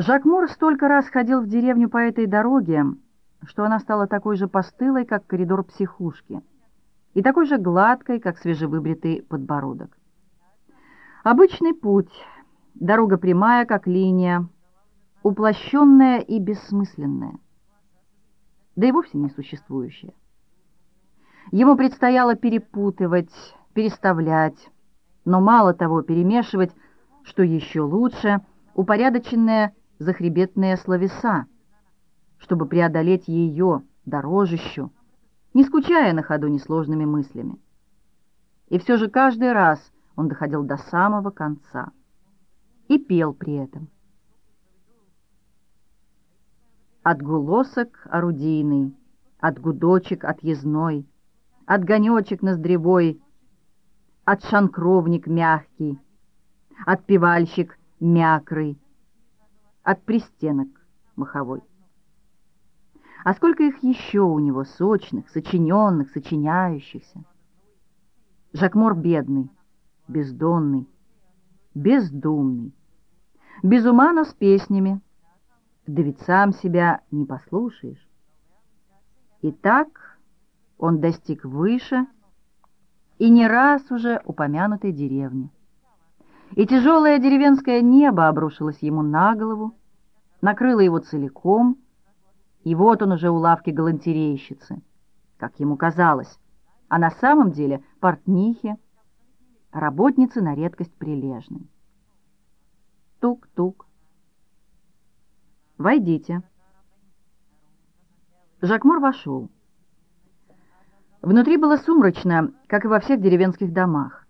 Жак Мур столько раз ходил в деревню по этой дороге, что она стала такой же постылой, как коридор психушки, и такой же гладкой, как свежевыбритый подбородок. Обычный путь, дорога прямая, как линия, уплощенная и бессмысленная, да и вовсе не существующая. Ему предстояло перепутывать, переставлять, но мало того перемешивать, что еще лучше, упорядоченное захребетные словеса, чтобы преодолеть ее, дорожищу, не скучая на ходу несложными мыслями. И все же каждый раз он доходил до самого конца и пел при этом. От гулосок орудийный, от гудочек отъездной, от гонечек ноздревой, от шанкровник мягкий, от пивальщик мякрый, от пристенок маховой. А сколько их еще у него, сочных, сочиненных, сочиняющихся. Жакмор бедный, бездонный, бездумный, без ума, но с песнями. Да ведь сам себя не послушаешь. И так он достиг выше и не раз уже упомянутой деревни и тяжелое деревенское небо обрушилось ему на голову, накрыло его целиком, и вот он уже у лавки галантерейщицы, как ему казалось, а на самом деле портнихи, работницы на редкость прилежной. Тук-тук. «Войдите». Жакмур вошел. Внутри было сумрачно, как и во всех деревенских домах.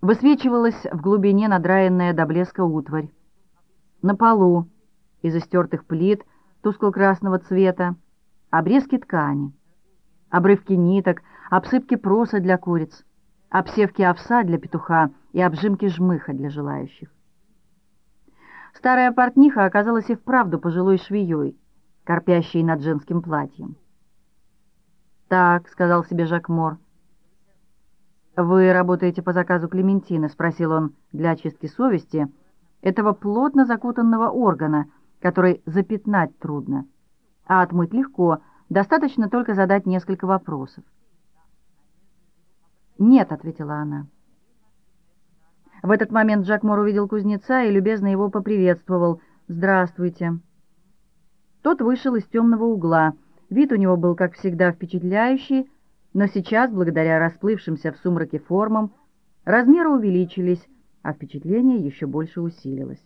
Высвечивалась в глубине надраенная до блеска утварь. На полу из истертых плит тускло-красного цвета обрезки ткани, обрывки ниток, обсыпки проса для куриц, обсевки овса для петуха и обжимки жмыха для желающих. Старая портниха оказалась и вправду пожилой швеей, корпящей над женским платьем. «Так», — сказал себе Жак Мор, — «Вы работаете по заказу Клементины?» — спросил он для очистки совести, этого плотно закутанного органа, который запятнать трудно, а отмыть легко, достаточно только задать несколько вопросов. «Нет», — ответила она. В этот момент Джак Мор увидел кузнеца и любезно его поприветствовал. «Здравствуйте». Тот вышел из темного угла. Вид у него был, как всегда, впечатляющий, но сейчас, благодаря расплывшимся в сумраке формам, размеры увеличились, а впечатление еще больше усилилось.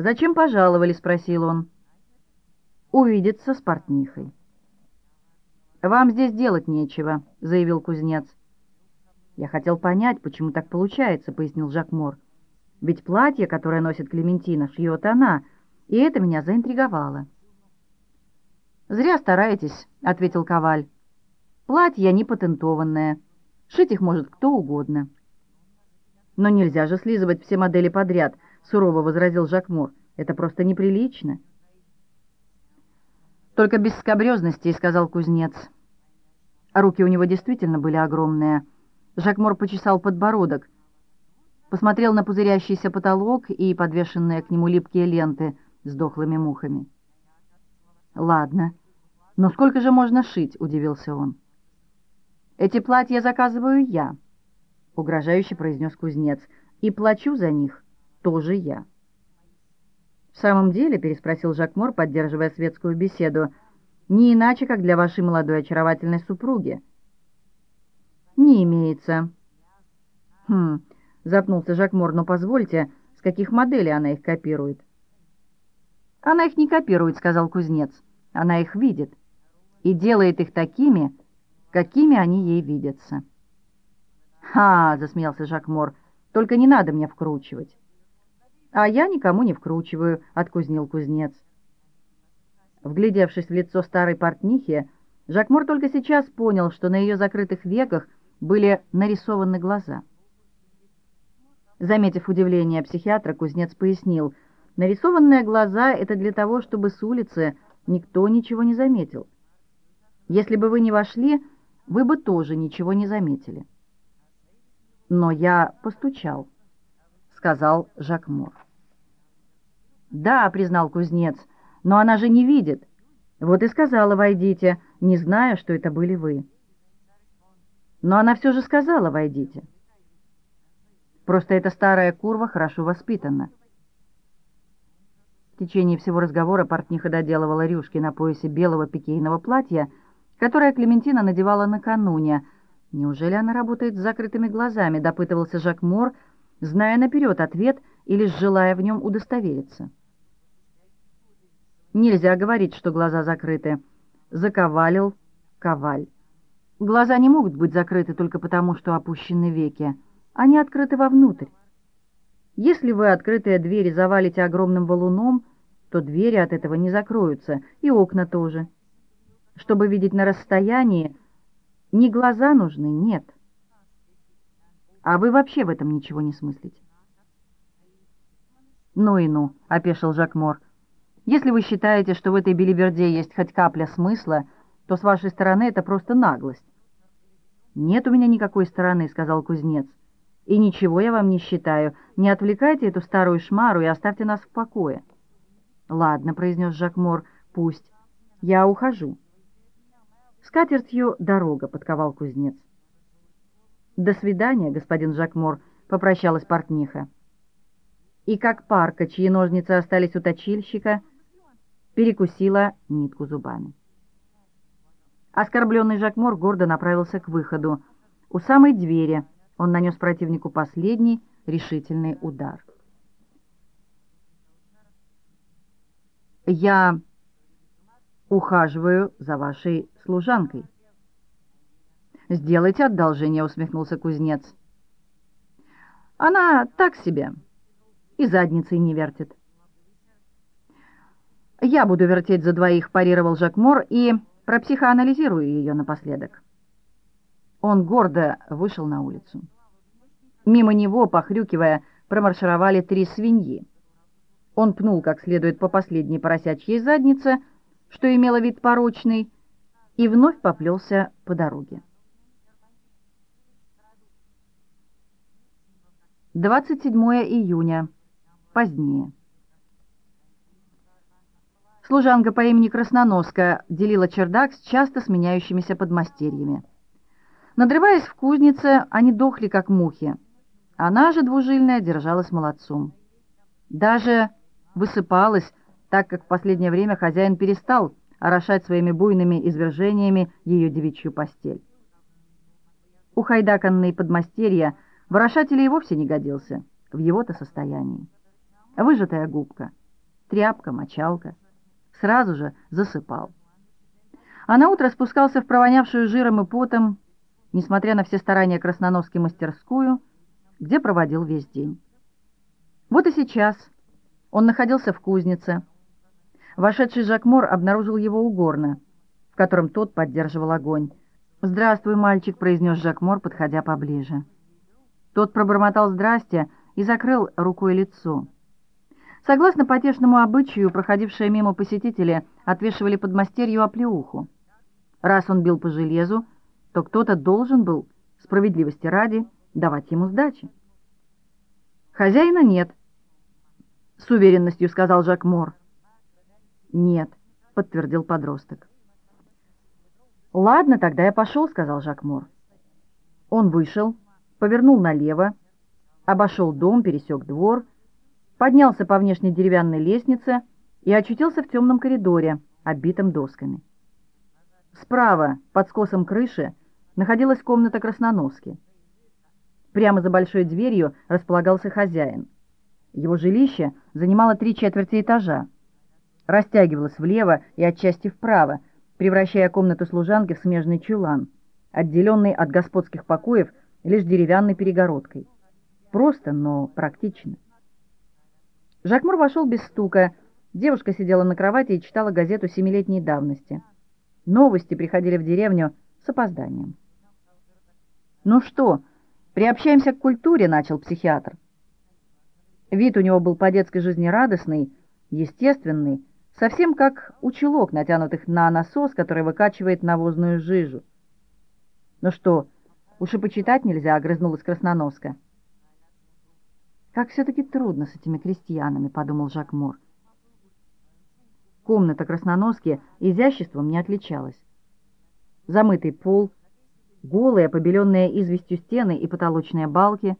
«Зачем пожаловали?» — спросил он. «Увидеться с портнихой». «Вам здесь делать нечего», — заявил кузнец. «Я хотел понять, почему так получается», — пояснил Жакмор. «Ведь платье, которое носит Клементина, шьет она, и это меня заинтриговало». «Зря стараетесь», — ответил Коваль. Платья не патентованное. Шить их может кто угодно. Но нельзя же слизывать все модели подряд, сурово возразил Жакмур. Это просто неприлично. Только без скобрезности, сказал кузнец. А руки у него действительно были огромные. Жакмор почесал подбородок, посмотрел на пузырящийся потолок и подвешенные к нему липкие ленты с дохлыми мухами. «Ладно, но сколько же можно шить?» — удивился он. «Эти платья заказываю я», — угрожающе произнес кузнец, «и плачу за них тоже я». «В самом деле?» — переспросил Жакмор, поддерживая светскую беседу. «Не иначе, как для вашей молодой очаровательной супруги». «Не имеется». «Хм», — запнулся Жакмор, «но позвольте, с каких моделей она их копирует?» «Она их не копирует», — сказал кузнец. «Она их видит и делает их такими, какими они ей видятся. «Ха!» — засмеялся Жакмор. «Только не надо мне вкручивать». «А я никому не вкручиваю», — откузнил кузнец. Вглядевшись в лицо старой портнихи, Жакмор только сейчас понял, что на ее закрытых веках были нарисованы глаза. Заметив удивление психиатра, кузнец пояснил, нарисованные глаза — это для того, чтобы с улицы никто ничего не заметил. Если бы вы не вошли, вы бы тоже ничего не заметили. «Но я постучал», — сказал Жакмор. «Да», — признал кузнец, — «но она же не видит». Вот и сказала «войдите», не зная, что это были вы. Но она все же сказала «войдите». Просто эта старая курва хорошо воспитана. В течение всего разговора портниха доделывала рюшки на поясе белого пикейного платья, которое Клементина надевала накануне. «Неужели она работает с закрытыми глазами?» — допытывался Жак Мор, зная наперед ответ или желая в нем удостовериться. Нельзя говорить, что глаза закрыты. Заковалил коваль. Глаза не могут быть закрыты только потому, что опущены веки. Они открыты вовнутрь. Если вы открытые двери завалите огромным валуном, то двери от этого не закроются, и окна тоже. Чтобы видеть на расстоянии, не глаза нужны, нет. А вы вообще в этом ничего не смыслите. «Ну и ну», — опешил Жак Мор. «Если вы считаете, что в этой билиберде есть хоть капля смысла, то с вашей стороны это просто наглость». «Нет у меня никакой стороны», — сказал кузнец. «И ничего я вам не считаю. Не отвлекайте эту старую шмару и оставьте нас в покое». «Ладно», — произнес Жак Мор, — «пусть. Я ухожу». «С катертью дорога», — подковал кузнец. «До свидания, господин Жак Мор», — попрощалась портниха. И как парка, чьи ножницы остались у точильщика, перекусила нитку зубами. Оскорбленный Жак Мор гордо направился к выходу. У самой двери он нанес противнику последний решительный удар. «Я ухаживаю за вашей служанкой». «Сделайте одолжение», — усмехнулся кузнец. «Она так себе, и задницей не вертит». «Я буду вертеть за двоих», — парировал Жак Мор, «и пропсихоанализирую ее напоследок». Он гордо вышел на улицу. Мимо него, похрюкивая, промаршировали три свиньи. Он пнул как следует по последней поросячьей заднице, что имело вид порочный, и вновь поплелся по дороге. 27 июня. Позднее. Служанка по имени Красноноска делила чердак с часто сменяющимися подмастерьями. Надрываясь в кузнице, они дохли, как мухи. Она же, двужильная, держалась молодцом. Даже высыпалась, так как в последнее время хозяин перестал орошать своими буйными извержениями ее девичью постель. У хайдаканной подмастерья ворошатель и вовсе не годился в его-то состоянии. Выжатая губка, тряпка, мочалка. Сразу же засыпал. А на утро спускался в провонявшую жиром и потом, несмотря на все старания красноноски мастерскую, где проводил весь день. Вот и сейчас он находился в кузнице. Вошедший Жакмор обнаружил его у горна, в котором тот поддерживал огонь. «Здравствуй, мальчик», — произнес Жакмор, подходя поближе. Тот пробормотал «здрасте» и закрыл рукой лицо. Согласно потешному обычаю, проходившие мимо посетители отвешивали подмастерью оплеуху. Раз он бил по железу, то кто-то должен был, справедливости ради, давать ему сдачи. «Хозяина нет», с уверенностью сказал Жак Мор. Нет, подтвердил подросток. Ладно, тогда я пошел, сказал Жак Мор. Он вышел, повернул налево, обошел дом, пересек двор, поднялся по внешней деревянной лестнице и очутился в темном коридоре, оббитом досками. Справа, под скосом крыши, находилась комната красноноски. Прямо за большой дверью располагался хозяин. Его жилище занимало три четверти этажа, растягивалось влево и отчасти вправо, превращая комнату служанки в смежный чулан, отделенный от господских покоев лишь деревянной перегородкой. Просто, но практично. Жакмур вошел без стука. Девушка сидела на кровати и читала газету семилетней давности. Новости приходили в деревню с опозданием. «Ну что, приобщаемся к культуре», — начал психиатр. Вид у него был по-детской жизнерадостный, естественный, совсем как у чулок, натянутых на насос, который выкачивает навозную жижу. «Ну что, уж и почитать нельзя», — огрызнулась красноноска. «Как все-таки трудно с этими крестьянами», — подумал Жак Мор. Комната красноноски изяществом не отличалась. Замытый пол, голые, побеленные известью стены и потолочные балки,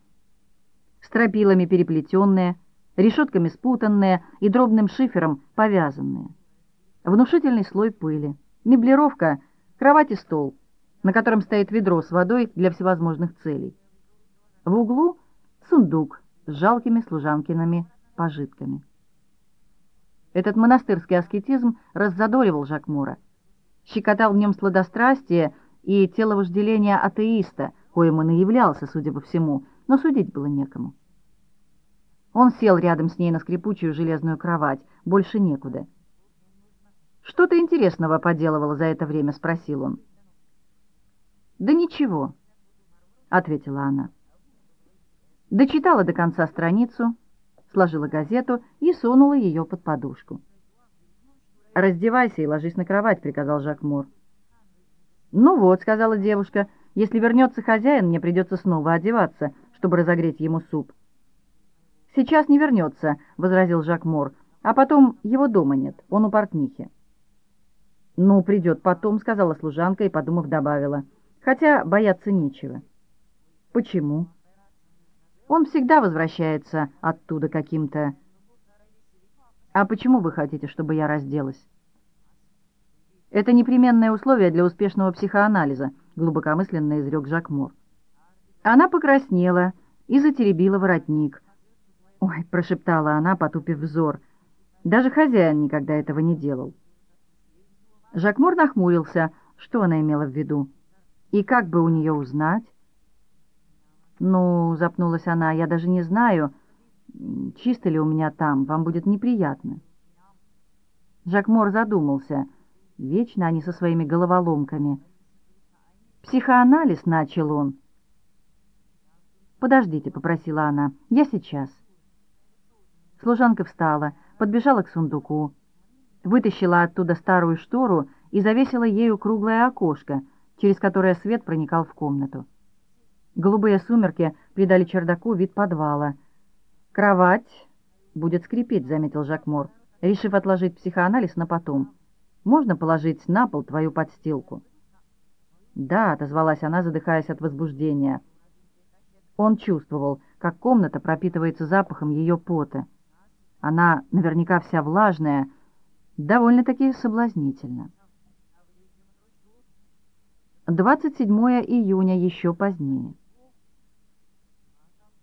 стропилами переплетенные, решетками спутанные и дробным шифером повязанные. Внушительный слой пыли, меблировка, кровать и стол, на котором стоит ведро с водой для всевозможных целей. В углу сундук с жалкими служанкиными пожитками. Этот монастырский аскетизм раззадоривал Жакмура, щекотал в нем сладострастие и теловожделение атеиста, коим он и являлся, судя по всему, но судить было некому. Он сел рядом с ней на скрипучую железную кровать, больше некуда. «Что ты интересного поделывала за это время?» — спросил он. «Да ничего», — ответила она. Дочитала до конца страницу, сложила газету и сунула ее под подушку. «Раздевайся и ложись на кровать», — приказал Жак Мур. «Ну вот», — сказала девушка, — «если вернется хозяин, мне придется снова одеваться, чтобы разогреть ему суп». «Сейчас не вернется», — возразил Жак Мор, — «а потом его дома нет, он у портнихи». «Ну, придет потом», — сказала служанка и, подумав, добавила, «хотя бояться нечего». «Почему?» «Он всегда возвращается оттуда каким-то...» «А почему вы хотите, чтобы я разделась?» «Это непременное условие для успешного психоанализа», — глубокомысленно изрек Жак Мор. Она покраснела и затеребила воротник — «Ой», — прошептала она, потупив взор, — «даже хозяин никогда этого не делал». Жакмур нахмурился, что она имела в виду, и как бы у нее узнать? «Ну», — запнулась она, — «я даже не знаю, чисто ли у меня там, вам будет неприятно». Жакмор задумался. Вечно они со своими головоломками. «Психоанализ», — начал он. «Подождите», — попросила она, — «я сейчас». Служанка встала, подбежала к сундуку, вытащила оттуда старую штору и завесила ею круглое окошко, через которое свет проникал в комнату. Голубые сумерки придали чердаку вид подвала. «Кровать будет скрипеть», — заметил Жакмор, решив отложить психоанализ на потом. «Можно положить на пол твою подстилку?» «Да», — отозвалась она, задыхаясь от возбуждения. Он чувствовал, как комната пропитывается запахом ее пота. Она наверняка вся влажная, довольно-таки соблазнительно. 27 июня, еще позднее.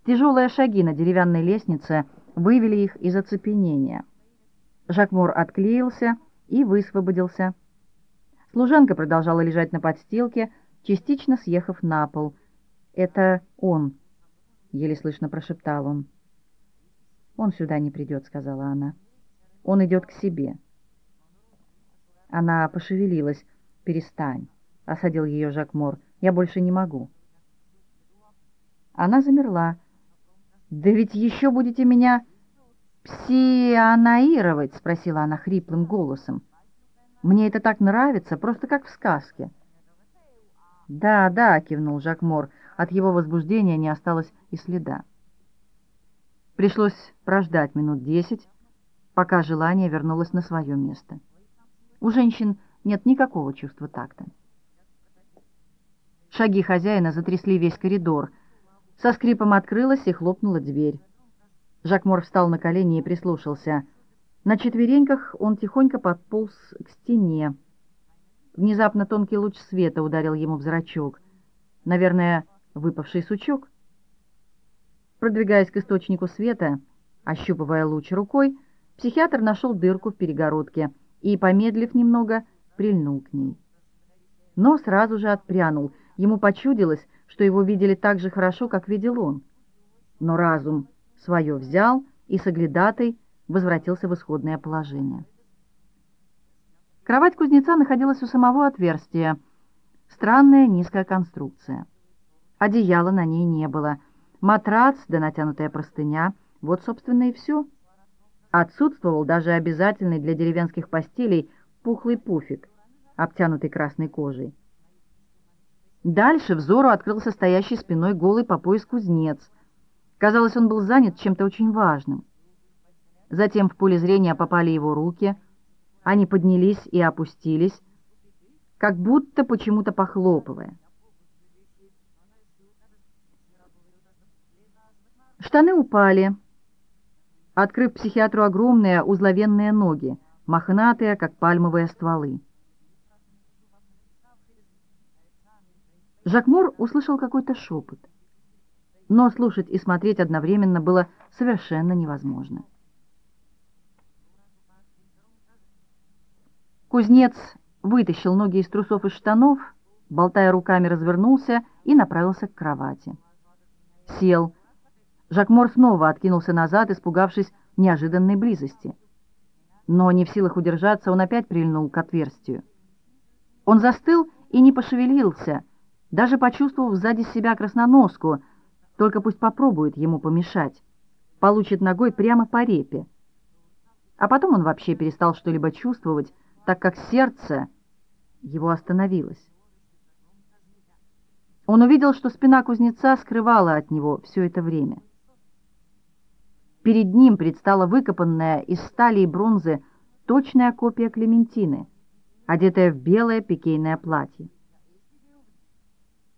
Тяжелые шаги на деревянной лестнице вывели их из оцепенения. Жакмур отклеился и высвободился. Служанка продолжала лежать на подстилке, частично съехав на пол. «Это он», — еле слышно прошептал он. «Он сюда не придет», — сказала она. «Он идет к себе». Она пошевелилась. «Перестань», — осадил ее Жак Мор. «Я больше не могу». Она замерла. «Да ведь еще будете меня псионаировать?» — спросила она хриплым голосом. «Мне это так нравится, просто как в сказке». «Да, да», — кивнул Жак Мор. От его возбуждения не осталось и следа. Пришлось прождать минут десять, пока желание вернулось на свое место. У женщин нет никакого чувства такта. Шаги хозяина затрясли весь коридор. Со скрипом открылась и хлопнула дверь. Жакмор встал на колени и прислушался. На четвереньках он тихонько подполз к стене. Внезапно тонкий луч света ударил ему в зрачок. Наверное, выпавший сучок — Продвигаясь к источнику света, ощупывая луч рукой, психиатр нашел дырку в перегородке и, помедлив немного, прильнул к ней. Но сразу же отпрянул. Ему почудилось, что его видели так же хорошо, как видел он. Но разум свое взял и соглядатый возвратился в исходное положение. Кровать кузнеца находилась у самого отверстия. Странная низкая конструкция. Одеяла на ней не было — Матрац да натянутая простыня — вот, собственно, и все. Отсутствовал даже обязательный для деревенских постелей пухлый пуфик, обтянутый красной кожей. Дальше взору открылся стоящий спиной голый по пояс кузнец. Казалось, он был занят чем-то очень важным. Затем в поле зрения попали его руки, Они поднялись и опустились, как будто почему-то похлопывая. Штаны упали, открыв психиатру огромные узловенные ноги, мохнатые, как пальмовые стволы. Жакмор услышал какой-то шепот, но слушать и смотреть одновременно было совершенно невозможно. Кузнец вытащил ноги из трусов и штанов, болтая руками, развернулся и направился к кровати. Сел. Жакмор снова откинулся назад, испугавшись неожиданной близости. Но не в силах удержаться, он опять прильнул к отверстию. Он застыл и не пошевелился, даже почувствовав сзади себя красноноску, только пусть попробует ему помешать, получит ногой прямо по репе. А потом он вообще перестал что-либо чувствовать, так как сердце его остановилось. Он увидел, что спина кузнеца скрывала от него все это время. Перед ним предстала выкопанная из стали и бронзы точная копия Клементины, одетая в белое пикейное платье.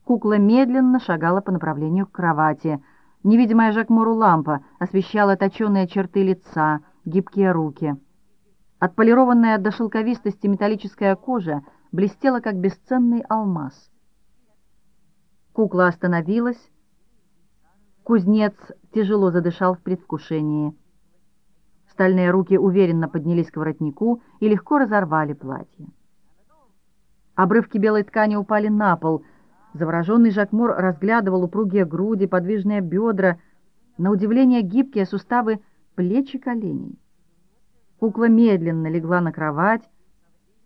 Кукла медленно шагала по направлению к кровати. Невидимая Жакмуру лампа освещала точеные черты лица, гибкие руки. Отполированная до шелковистости металлическая кожа блестела, как бесценный алмаз. Кукла остановилась. Кузнец тяжело задышал в предвкушении. Стальные руки уверенно поднялись к воротнику и легко разорвали платье. Обрывки белой ткани упали на пол — Завороженный Жакмор разглядывал упругие груди, подвижные бедра, на удивление гибкие суставы плеч и коленей. Кукла медленно легла на кровать.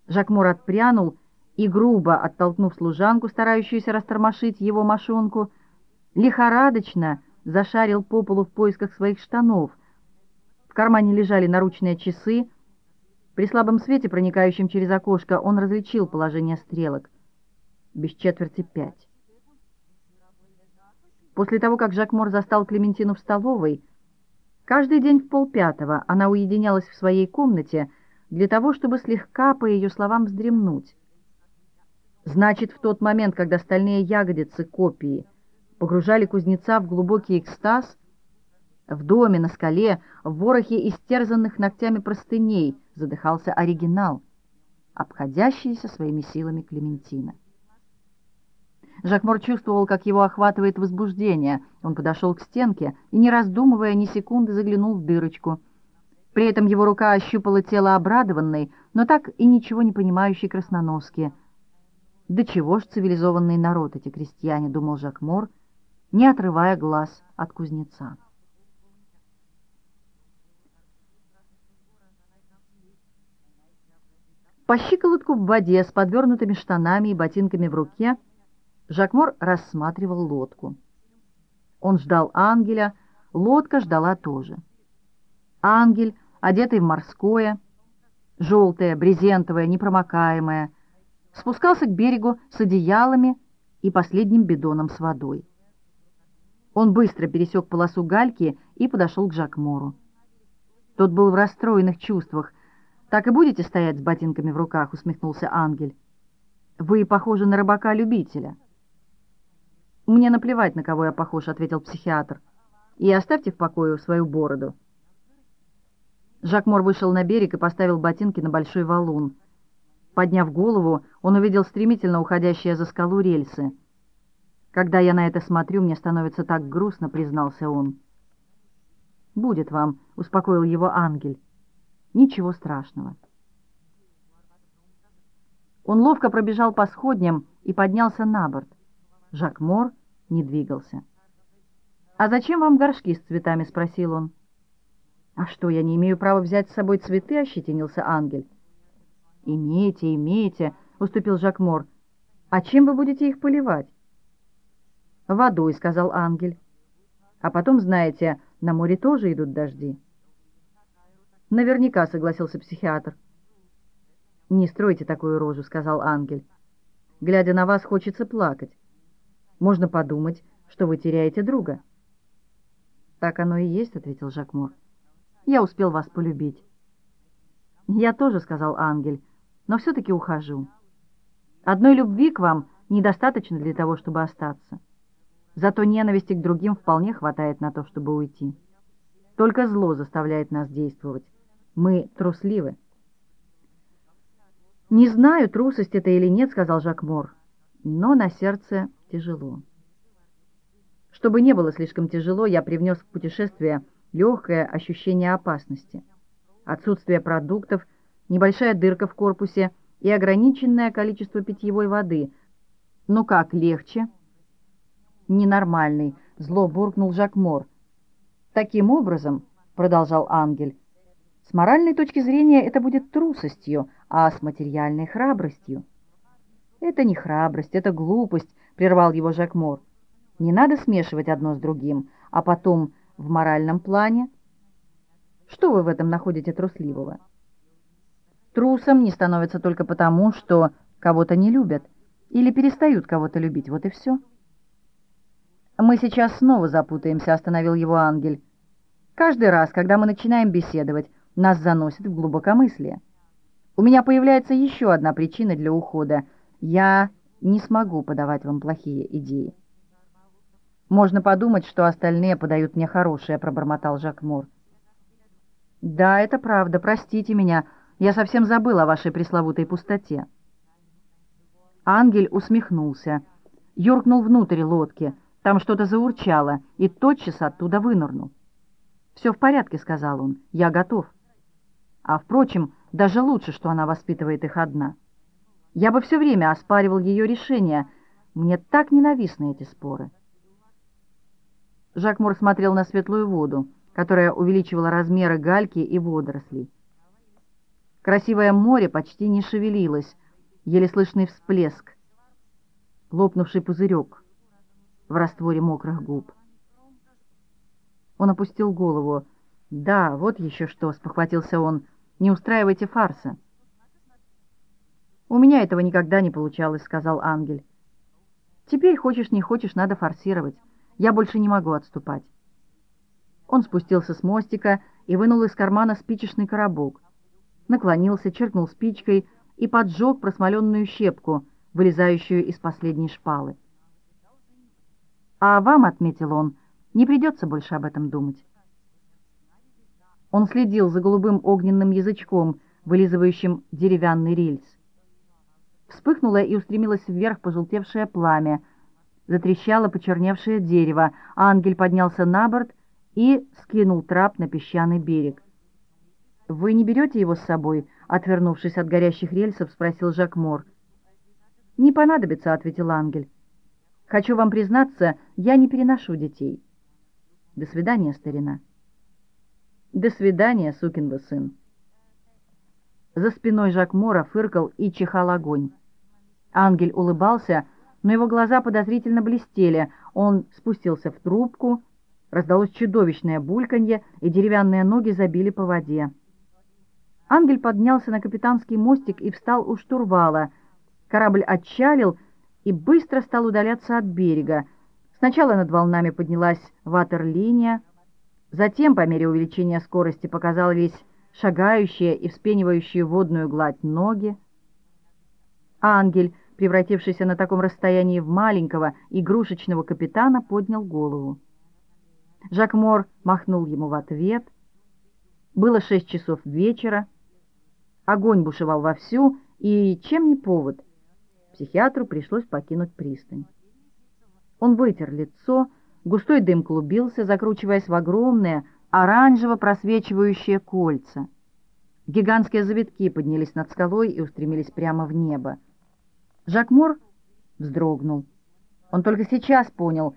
Жакмор отпрянул и, грубо оттолкнув служанку, старающуюся растормошить его мошонку, лихорадочно зашарил по полу в поисках своих штанов. В кармане лежали наручные часы. При слабом свете, проникающем через окошко, он различил положение стрелок без четверти пять. После того, как Жак Мор застал Клементину в столовой, каждый день в полпятого она уединялась в своей комнате для того, чтобы слегка, по ее словам, вздремнуть. Значит, в тот момент, когда стальные ягодицы копии погружали кузнеца в глубокий экстаз, в доме, на скале, в ворохе истерзанных ногтями простыней задыхался оригинал, обходящийся своими силами Клементина. Жакмор чувствовал, как его охватывает возбуждение. Он подошел к стенке и, не раздумывая ни секунды, заглянул в дырочку. При этом его рука ощупала тело обрадованной, но так и ничего не понимающей красноноски. «Да чего ж цивилизованный народ эти крестьяне», — думал Жакмор, не отрывая глаз от кузнеца. По щиколотку в воде с подвернутыми штанами и ботинками в руке — Жакмор рассматривал лодку. Он ждал ангеля, лодка ждала тоже. Ангель, одетый в морское, желтое, брезентовое, непромокаемое, спускался к берегу с одеялами и последним бидоном с водой. Он быстро пересек полосу гальки и подошел к Жакмору. Тот был в расстроенных чувствах. «Так и будете стоять с ботинками в руках?» — усмехнулся ангель. «Вы похожи на рыбака-любителя». «Мне наплевать, на кого я похож», — ответил психиатр. «И оставьте в покое свою бороду». Жак Мор вышел на берег и поставил ботинки на большой валун. Подняв голову, он увидел стремительно уходящие за скалу рельсы. «Когда я на это смотрю, мне становится так грустно», — признался он. «Будет вам», — успокоил его ангель. «Ничего страшного». Он ловко пробежал по сходням и поднялся на борт. Жак Мор не двигался. «А зачем вам горшки с цветами?» — спросил он. «А что, я не имею права взять с собой цветы?» — ощетинился ангель. «Имейте, имейте», — уступил Жак Мор. «А чем вы будете их поливать?» «Водой», — сказал ангель. «А потом, знаете, на море тоже идут дожди». «Наверняка», — согласился психиатр. «Не стройте такую рожу», — сказал ангель. «Глядя на вас, хочется плакать». Можно подумать, что вы теряете друга». «Так оно и есть», — ответил Жакмур. «Я успел вас полюбить». «Я тоже», — сказал Ангель, — «но все-таки ухожу. Одной любви к вам недостаточно для того, чтобы остаться. Зато ненависти к другим вполне хватает на то, чтобы уйти. Только зло заставляет нас действовать. Мы трусливы». «Не знаю, трусость это или нет», — сказал Жак Мор, — «но на сердце тяжело». Чтобы не было слишком тяжело, я привнес в путешествие легкое ощущение опасности. Отсутствие продуктов, небольшая дырка в корпусе и ограниченное количество питьевой воды. Ну как, легче? Ненормальный, зло буркнул Жак Мор. Таким образом, продолжал Ангель, с моральной точки зрения это будет трусостью, а с материальной храбростью. Это не храбрость, это глупость, прервал его Жак Мор. Не надо смешивать одно с другим, а потом в моральном плане. Что вы в этом находите трусливого? Трусом не становится только потому, что кого-то не любят или перестают кого-то любить, вот и все. Мы сейчас снова запутаемся, остановил его ангель. Каждый раз, когда мы начинаем беседовать, нас заносит в глубокомыслие. У меня появляется еще одна причина для ухода. Я не смогу подавать вам плохие идеи. «Можно подумать, что остальные подают мне хорошее», — пробормотал Жак Мур. «Да, это правда. Простите меня. Я совсем забыл о вашей пресловутой пустоте». Ангель усмехнулся, юркнул внутрь лодки. Там что-то заурчало, и тотчас оттуда вынырнул. «Все в порядке», — сказал он. «Я готов». А, впрочем, даже лучше, что она воспитывает их одна. Я бы все время оспаривал ее решение. Мне так ненавистны эти споры. Жак Мур смотрел на светлую воду, которая увеличивала размеры гальки и водорослей. Красивое море почти не шевелилось, еле слышный всплеск, лопнувший пузырек в растворе мокрых губ. Он опустил голову. «Да, вот еще что», — спохватился он, — «не устраивайте фарса». «У меня этого никогда не получалось», — сказал Ангель. «Теперь, хочешь не хочешь, надо форсировать». Я больше не могу отступать. Он спустился с мостика и вынул из кармана спичечный коробок. Наклонился, черкнул спичкой и поджег просмоленную щепку, вылезающую из последней шпалы. «А вам, — отметил он, — не придется больше об этом думать». Он следил за голубым огненным язычком, вылизывающим деревянный рельс. Вспыхнуло и устремилось вверх пожелтевшее пламя — Затрещало почерневшее дерево, ангель поднялся на борт и скинул трап на песчаный берег. «Вы не берете его с собой?» — отвернувшись от горящих рельсов, спросил Жак Мор. «Не понадобится», — ответил ангель. «Хочу вам признаться, я не переношу детей». «До свидания, старина». «До свидания, сукин вы сын». За спиной Жак Мора фыркал и чихал огонь. Ангель улыбался, но его глаза подозрительно блестели. Он спустился в трубку, раздалось чудовищное бульканье, и деревянные ноги забили по воде. Ангель поднялся на капитанский мостик и встал у штурвала. Корабль отчалил и быстро стал удаляться от берега. Сначала над волнами поднялась ватерлиния, затем, по мере увеличения скорости, показались шагающие и вспенивающие водную гладь ноги. Ангель превратившийся на таком расстоянии в маленького игрушечного капитана, поднял голову. Жак Мор махнул ему в ответ. Было шесть часов вечера. Огонь бушевал вовсю, и чем не повод, психиатру пришлось покинуть пристань. Он вытер лицо, густой дым клубился, закручиваясь в огромные, оранжево просвечивающие кольца. Гигантские завитки поднялись над скалой и устремились прямо в небо. Жак Мор вздрогнул. Он только сейчас понял,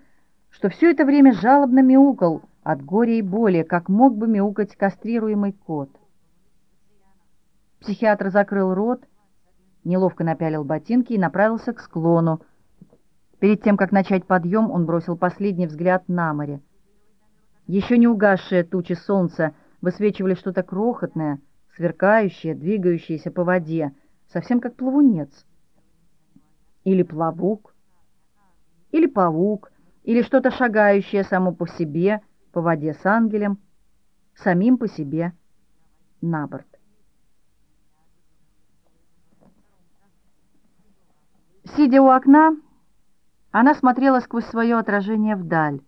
что все это время жалобно мяукал от горя и боли, как мог бы мяукать кастрируемый кот. Психиатр закрыл рот, неловко напялил ботинки и направился к склону. Перед тем, как начать подъем, он бросил последний взгляд на море. Еще не угасшие тучи солнца высвечивали что-то крохотное, сверкающее, двигающееся по воде, совсем как плавунец. Или плавук, или паук, или что-то шагающее само по себе по воде с ангелем, самим по себе на борт. Сидя у окна, она смотрела сквозь свое отражение вдаль.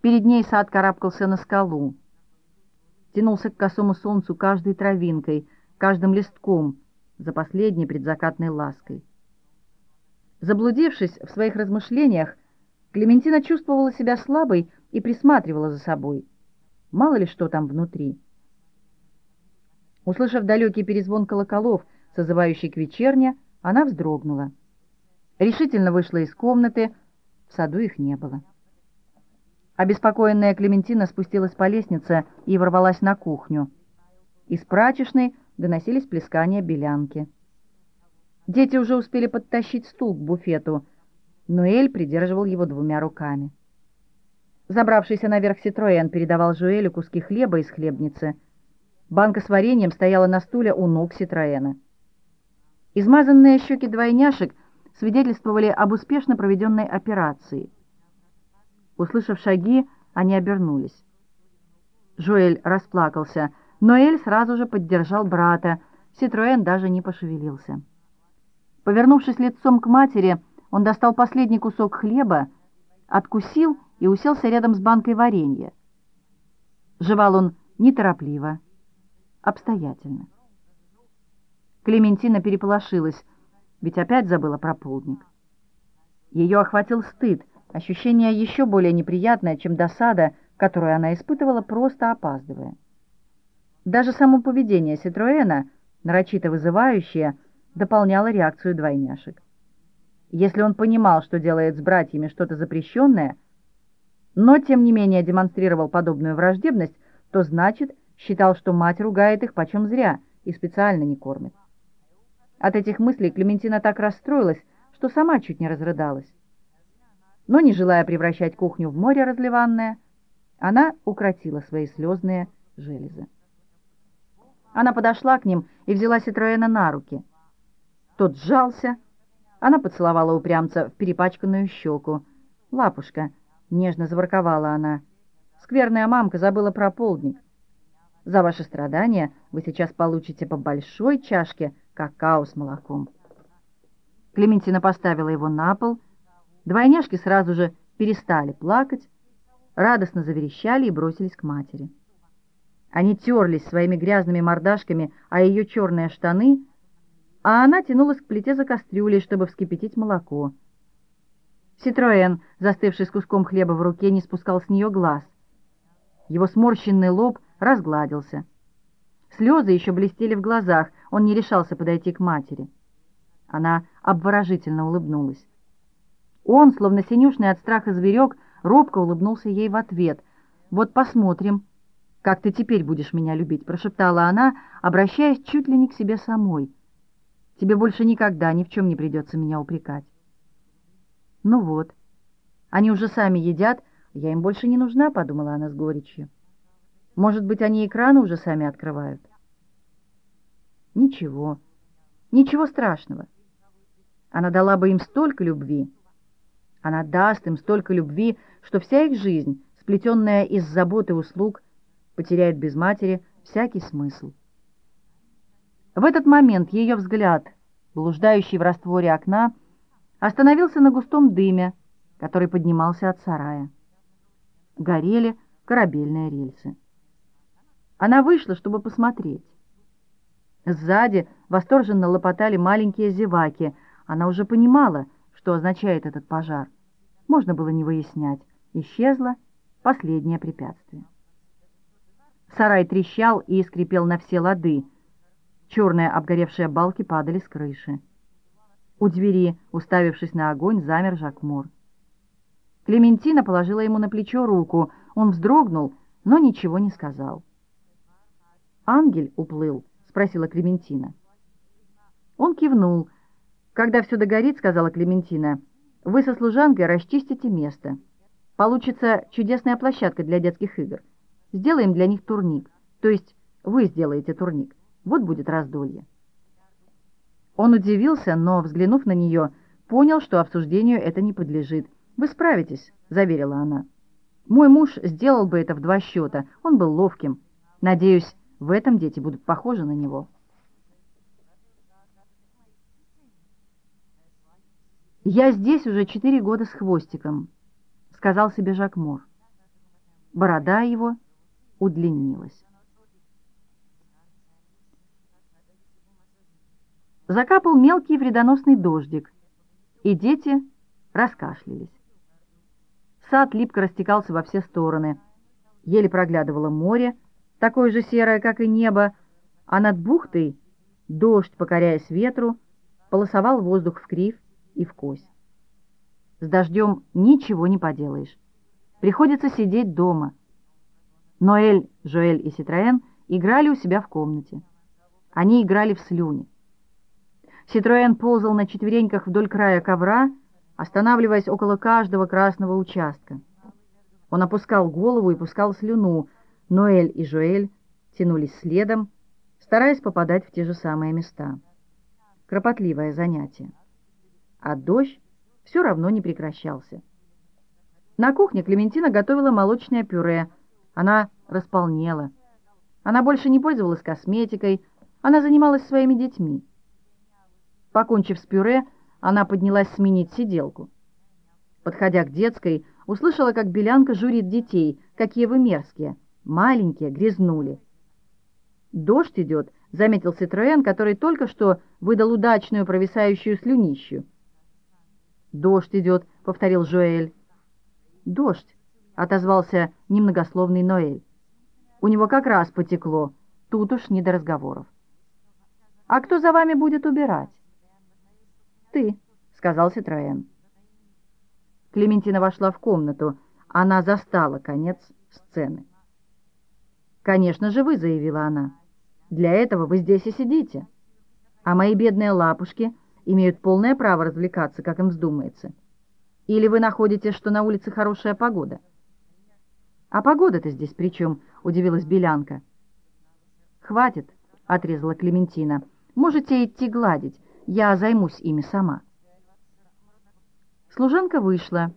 Перед ней сад карабкался на скалу. Тянулся к косому солнцу каждой травинкой, каждым листком за последней предзакатной лаской. Заблудившись в своих размышлениях, Клементина чувствовала себя слабой и присматривала за собой. Мало ли что там внутри. Услышав далекий перезвон колоколов, созывающий к вечерне, она вздрогнула. Решительно вышла из комнаты, в саду их не было. Обеспокоенная Клементина спустилась по лестнице и ворвалась на кухню. Из прачечной доносились плескания белянки. Дети уже успели подтащить стул к буфету, но Эль придерживал его двумя руками. Забравшийся наверх Ситроен передавал Жуэлю куски хлеба из хлебницы. Банка с вареньем стояла на стуле у ног Ситроена. Измазанные щеки двойняшек свидетельствовали об успешно проведенной операции. Услышав шаги, они обернулись. Жуэль расплакался, но Эль сразу же поддержал брата. Ситроен даже не пошевелился. Повернувшись лицом к матери, он достал последний кусок хлеба, откусил и уселся рядом с банкой варенья. Жевал он неторопливо, обстоятельно. Клементина переполошилась, ведь опять забыла про полдник. Ее охватил стыд, ощущение еще более неприятное, чем досада, которую она испытывала, просто опаздывая. Даже само поведение Ситроэна, нарочито вызывающее, дополняла реакцию двойняшек. Если он понимал, что делает с братьями что-то запрещенное, но тем не менее демонстрировал подобную враждебность, то значит, считал, что мать ругает их почем зря и специально не кормит. От этих мыслей Клементина так расстроилась, что сама чуть не разрыдалась. Но, не желая превращать кухню в море разливанное, она укротила свои слезные железы. Она подошла к ним и взяла Ситроена на руки — тот сжался. Она поцеловала упрямца в перепачканную щеку. «Лапушка!» — нежно заворковала она. «Скверная мамка забыла про полдник. За ваши страдания вы сейчас получите по большой чашке какао с молоком». Клементина поставила его на пол. Двойняшки сразу же перестали плакать, радостно заверещали и бросились к матери. Они терлись своими грязными мордашками, а ее черные штаны — а она тянулась к плите за кастрюлей, чтобы вскипятить молоко. Ситроен, застывший с куском хлеба в руке, не спускал с нее глаз. Его сморщенный лоб разгладился. Слезы еще блестели в глазах, он не решался подойти к матери. Она обворожительно улыбнулась. Он, словно синюшный от страха зверек, робко улыбнулся ей в ответ. «Вот посмотрим, как ты теперь будешь меня любить», — прошептала она, обращаясь чуть ли не к себе самой. Тебе больше никогда ни в чем не придется меня упрекать. Ну вот, они уже сами едят, я им больше не нужна, подумала она с горечью. Может быть, они экраны уже сами открывают? Ничего, ничего страшного. Она дала бы им столько любви. Она даст им столько любви, что вся их жизнь, сплетенная из забот и услуг, потеряет без матери всякий смысл. В этот момент ее взгляд, блуждающий в растворе окна, остановился на густом дыме, который поднимался от сарая. Горели корабельные рельсы. Она вышла, чтобы посмотреть. Сзади восторженно лопотали маленькие зеваки. Она уже понимала, что означает этот пожар. Можно было не выяснять. Исчезло последнее препятствие. Сарай трещал и скрипел на все лады. Черные обгоревшие балки падали с крыши. У двери, уставившись на огонь, замер Жак Мор. Клементина положила ему на плечо руку. Он вздрогнул, но ничего не сказал. «Ангель уплыл?» — спросила Клементина. Он кивнул. «Когда все догорит, — сказала Клементина, — вы со служанкой расчистите место. Получится чудесная площадка для детских игр. Сделаем для них турник. То есть вы сделаете турник. Вот будет раздолье. Он удивился, но, взглянув на нее, понял, что обсуждению это не подлежит. «Вы справитесь», — заверила она. «Мой муж сделал бы это в два счета. Он был ловким. Надеюсь, в этом дети будут похожи на него». «Я здесь уже четыре года с хвостиком», — сказал себе Жакмор. Борода его удлинилась. Закапал мелкий вредоносный дождик, и дети раскашлялись. Сад липко растекался во все стороны. Еле проглядывало море, такое же серое, как и небо, а над бухтой дождь, покоряясь ветру, полосовал воздух в крив и в кось. С дождем ничего не поделаешь. Приходится сидеть дома. Ноэль, Жоэль и Ситроен играли у себя в комнате. Они играли в слюни. Ситроен ползал на четвереньках вдоль края ковра, останавливаясь около каждого красного участка. Он опускал голову и пускал слюну. Ноэль и Жоэль тянулись следом, стараясь попадать в те же самые места. Кропотливое занятие. А дождь все равно не прекращался. На кухне Клементина готовила молочное пюре. Она располнела. Она больше не пользовалась косметикой, она занималась своими детьми. Покончив с пюре, она поднялась сменить сиделку. Подходя к детской, услышала, как Белянка журит детей, какие вы мерзкие, маленькие, грязнули. «Дождь идет», — заметил Ситроен, который только что выдал удачную провисающую слюнищу. «Дождь идет», — повторил Жоэль. «Дождь», — отозвался немногословный Ноэль. «У него как раз потекло, тут уж не до разговоров». «А кто за вами будет убирать?» «Ты», — сказал Ситроен. Клементина вошла в комнату. Она застала конец сцены. «Конечно же вы», — заявила она. «Для этого вы здесь и сидите. А мои бедные лапушки имеют полное право развлекаться, как им вздумается. Или вы находите, что на улице хорошая погода?» «А погода-то здесь при чем?» — удивилась Белянка. «Хватит», — отрезала Клементина. «Можете идти гладить. Я займусь ими сама». Служанка вышла.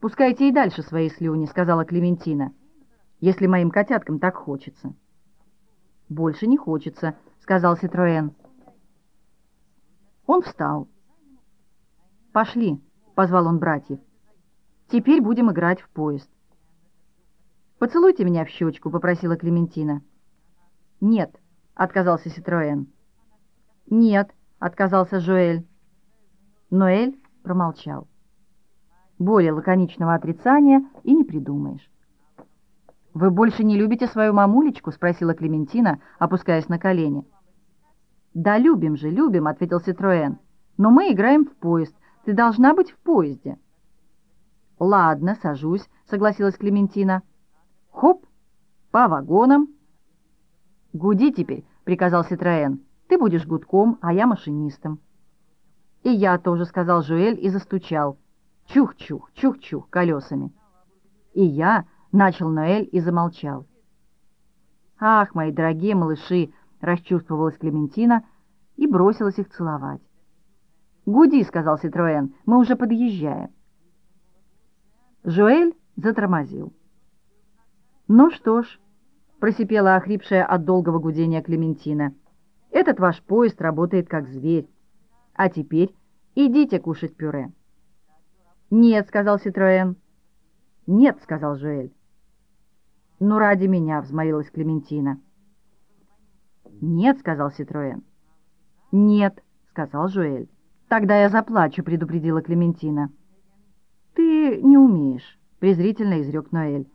«Пускайте и дальше свои слюни», — сказала Клементина, «если моим котяткам так хочется». «Больше не хочется», — сказал Ситроен. Он встал. «Пошли», — позвал он братьев. «Теперь будем играть в поезд». «Поцелуйте меня в щечку», — попросила Клементина. «Нет», — отказался Ситроен. «Нет», — отказался Жоэль. Ноэль промолчал. Более лаконичного отрицания и не придумаешь. «Вы больше не любите свою мамулечку?» — спросила Клементина, опускаясь на колени. «Да любим же, любим», — ответил Ситроэн. «Но мы играем в поезд. Ты должна быть в поезде». «Ладно, сажусь», — согласилась Клементина. «Хоп, по вагонам». «Гуди теперь», — приказал Ситроэн. «Ты будешь гудком, а я машинистом». «И я тоже», — сказал Жуэль и застучал. Чух-чух, чух-чух колесами. «И я», — начал Ноэль и замолчал. «Ах, мои дорогие малыши!» — расчувствовалась Клементина и бросилась их целовать. «Гуди», — сказал Ситроэн, — «мы уже подъезжаем». Жуэль затормозил. «Ну что ж», — просипела охрипшая от долгого гудения Клементина, — «этот ваш поезд работает как зверь». А теперь идите кушать пюре». «Нет», — сказал Ситроен. «Нет», — сказал Жуэль. «Ну, ради меня», — взмолилась Клементина. «Нет», — сказал Ситроен. «Нет», — сказал Жуэль. «Тогда я заплачу», — предупредила Клементина. «Ты не умеешь», — презрительно изрек Ноэль,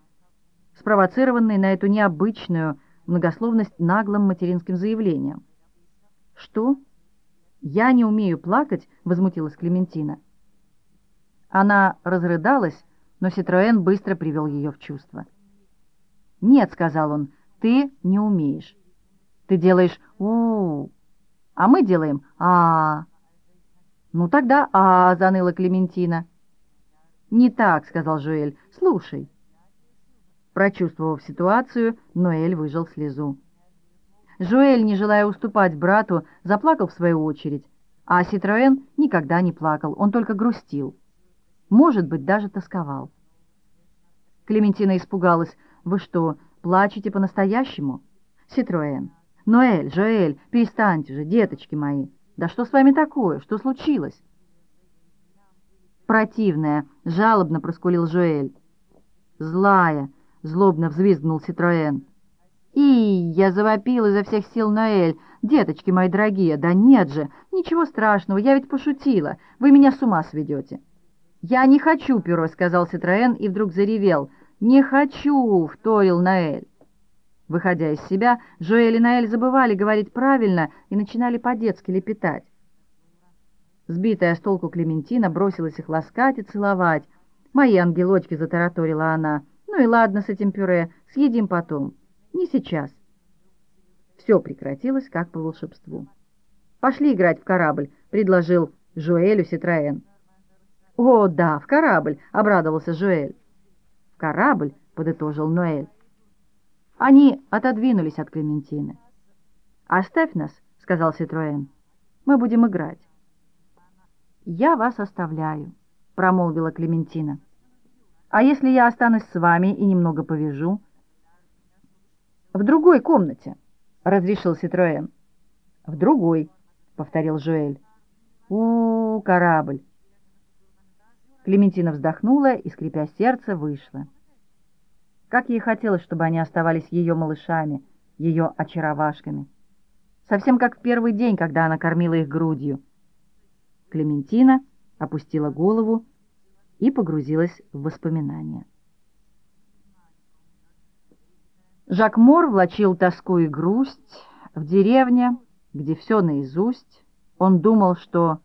спровоцированный на эту необычную многословность наглым материнским заявлением. «Что?» «Я не умею плакать», — возмутилась Клементина. Она разрыдалась, но Ситроэн быстро привел ее в чувство. «Нет», — сказал он, — «ты не умеешь. Ты делаешь у, -у, -у а мы делаем а, -а, -а. «Ну тогда а, -а, -а заныла Клементина. «Не так», — сказал Жуэль, — «слушай». Прочувствовав ситуацию, Ноэль выжил слезу. Жуэль, не желая уступать брату, заплакал в свою очередь, а Ситроен никогда не плакал, он только грустил. Может быть, даже тосковал. Клементина испугалась. «Вы что, плачете по-настоящему?» «Ситроен, Ноэль, Жоэль, перестаньте же, деточки мои! Да что с вами такое? Что случилось?» противная!» — жалобно проскулил Жуэль. «Злая!» — злобно взвизгнул Ситроэн. «И!» — я завопил изо всех сил Ноэль. «Деточки мои дорогие, да нет же! Ничего страшного, я ведь пошутила. Вы меня с ума сведете!» «Я не хочу пюре», — сказал Ситроэн и вдруг заревел. «Не хочу!» — вторил Наэль. Выходя из себя, Жоэль и Наэль забывали говорить правильно и начинали по-детски лепетать. Сбитая с толку Клементина бросилась их ласкать и целовать. «Мои ангелочки!» — затараторила она. «Ну и ладно с этим пюре, съедим потом. Не сейчас». Все прекратилось, как по волшебству. «Пошли играть в корабль», — предложил Жоэлю Ситроэн. «О, да, в корабль!» — обрадовался Жуэль. «В корабль!» — подытожил Ноэль. Они отодвинулись от Клементины. «Оставь нас», — сказал Ситроэн. «Мы будем играть». «Я вас оставляю», — промолвила Клементина. «А если я останусь с вами и немного повяжу?» «В другой комнате», — разрешил Ситроэн. «В другой», — повторил Жуэль. «У, -у корабль!» Клементина вздохнула и, скрипя сердце, вышла. Как ей хотелось, чтобы они оставались ее малышами, ее очаровашками. Совсем как в первый день, когда она кормила их грудью. Клементина опустила голову и погрузилась в воспоминания. Жак Мор влачил тоску и грусть в деревне, где все наизусть. Он думал, что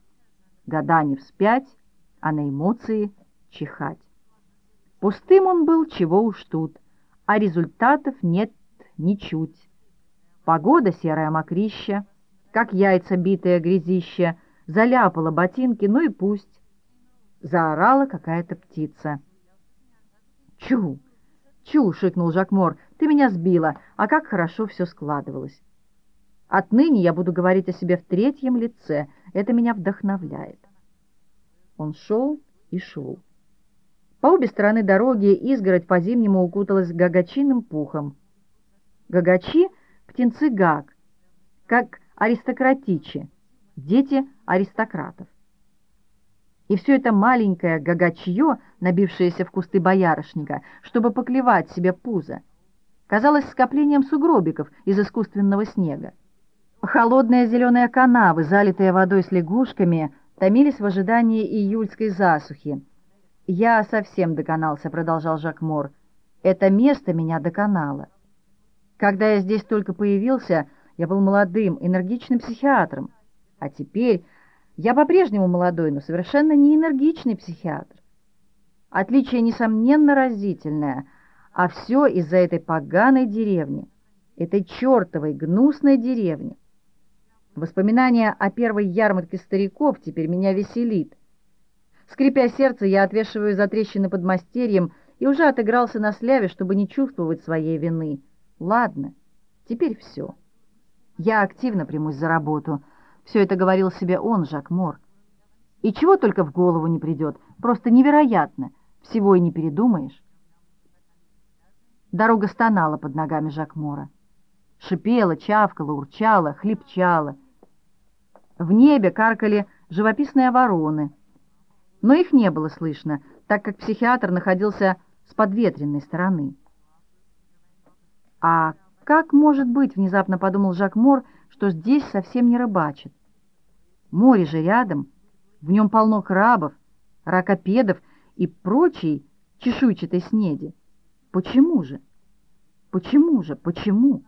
года не вспять, а на эмоции чихать. Пустым он был, чего уж тут, а результатов нет ничуть. Погода серая мокрища, как яйца битое грязище, заляпала ботинки, ну и пусть. Заорала какая-то птица. «Чу! Чу!» — шикнул Жакмор. «Ты меня сбила, а как хорошо все складывалось. Отныне я буду говорить о себе в третьем лице. Это меня вдохновляет». Он шел и шел. По обе стороны дороги изгородь по-зимнему укуталась гагачиным пухом. Гагачи — птенцы гаг, как аристократичи, дети аристократов. И все это маленькое гагачье, набившееся в кусты боярышника, чтобы поклевать себе пузо, казалось скоплением сугробиков из искусственного снега. Холодные зеленые канавы, залитые водой с лягушками — томились в ожидании июльской засухи. «Я совсем доконался», — продолжал Жак Мор. «Это место меня доконало. Когда я здесь только появился, я был молодым, энергичным психиатром. А теперь я по-прежнему молодой, но совершенно не энергичный психиатр. Отличие, несомненно, разительное, а все из-за этой поганой деревни, этой чертовой гнусной деревни. Воспоминание о первой ярмарке стариков теперь меня веселит. Скрипя сердце, я отвешиваю за трещины под мастерьем и уже отыгрался на сляве, чтобы не чувствовать своей вины. Ладно, теперь все. Я активно примусь за работу. Все это говорил себе он, Жак Мор. И чего только в голову не придет. Просто невероятно. Всего и не передумаешь. Дорога стонала под ногами Жак Мора. Шипела, чавкала, урчала, хлипчала. В небе каркали живописные вороны, но их не было слышно, так как психиатр находился с подветренной стороны. «А как может быть, — внезапно подумал Жак Мор, — что здесь совсем не рыбачат? Море же рядом, в нем полно крабов, ракопедов и прочей чешуйчатой снеди. Почему же? Почему же? Почему?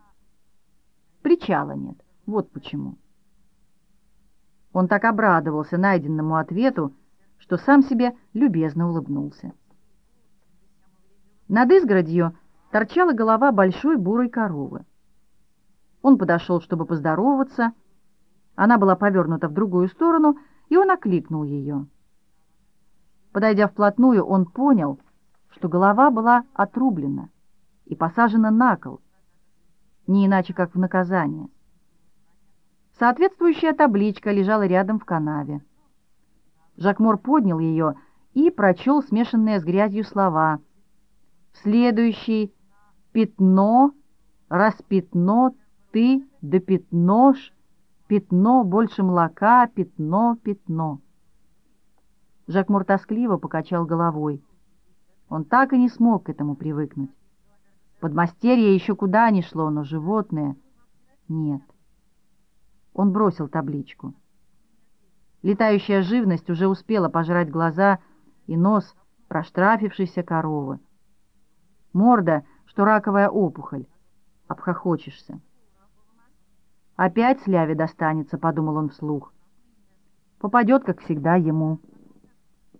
Причала нет, вот почему». Он так обрадовался найденному ответу, что сам себе любезно улыбнулся. Над изгородью торчала голова большой бурой коровы. Он подошел, чтобы поздороваться. Она была повернута в другую сторону, и он окликнул ее. Подойдя вплотную, он понял, что голова была отрублена и посажена на кол, не иначе как в наказание. Соответствующая табличка лежала рядом в канаве. Жакмор поднял ее и прочел смешанные с грязью слова. Следующий «пятно», «распятно», «ты», «да пятнош», «пятно», «больше молока», «пятно», «пятно». Жакмур тоскливо покачал головой. Он так и не смог к этому привыкнуть. Подмастерье еще куда ни шло, но животные — нет. Он бросил табличку. Летающая живность уже успела пожрать глаза и нос проштрафившейся коровы. Морда, что раковая опухоль. Обхохочешься. «Опять сляве достанется», — подумал он вслух. «Попадет, как всегда, ему.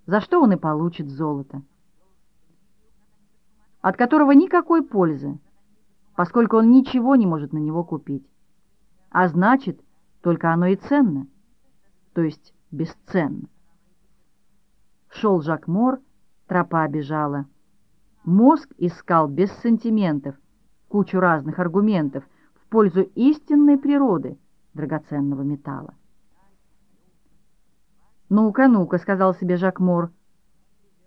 За что он и получит золото» от которого никакой пользы, поскольку он ничего не может на него купить. А значит, только оно и ценно, то есть бесценно. Шел Жак Мор, тропа бежала. Мозг искал без сантиментов кучу разных аргументов в пользу истинной природы драгоценного металла. «Ну-ка, ну-ка», — сказал себе Жак Мор, —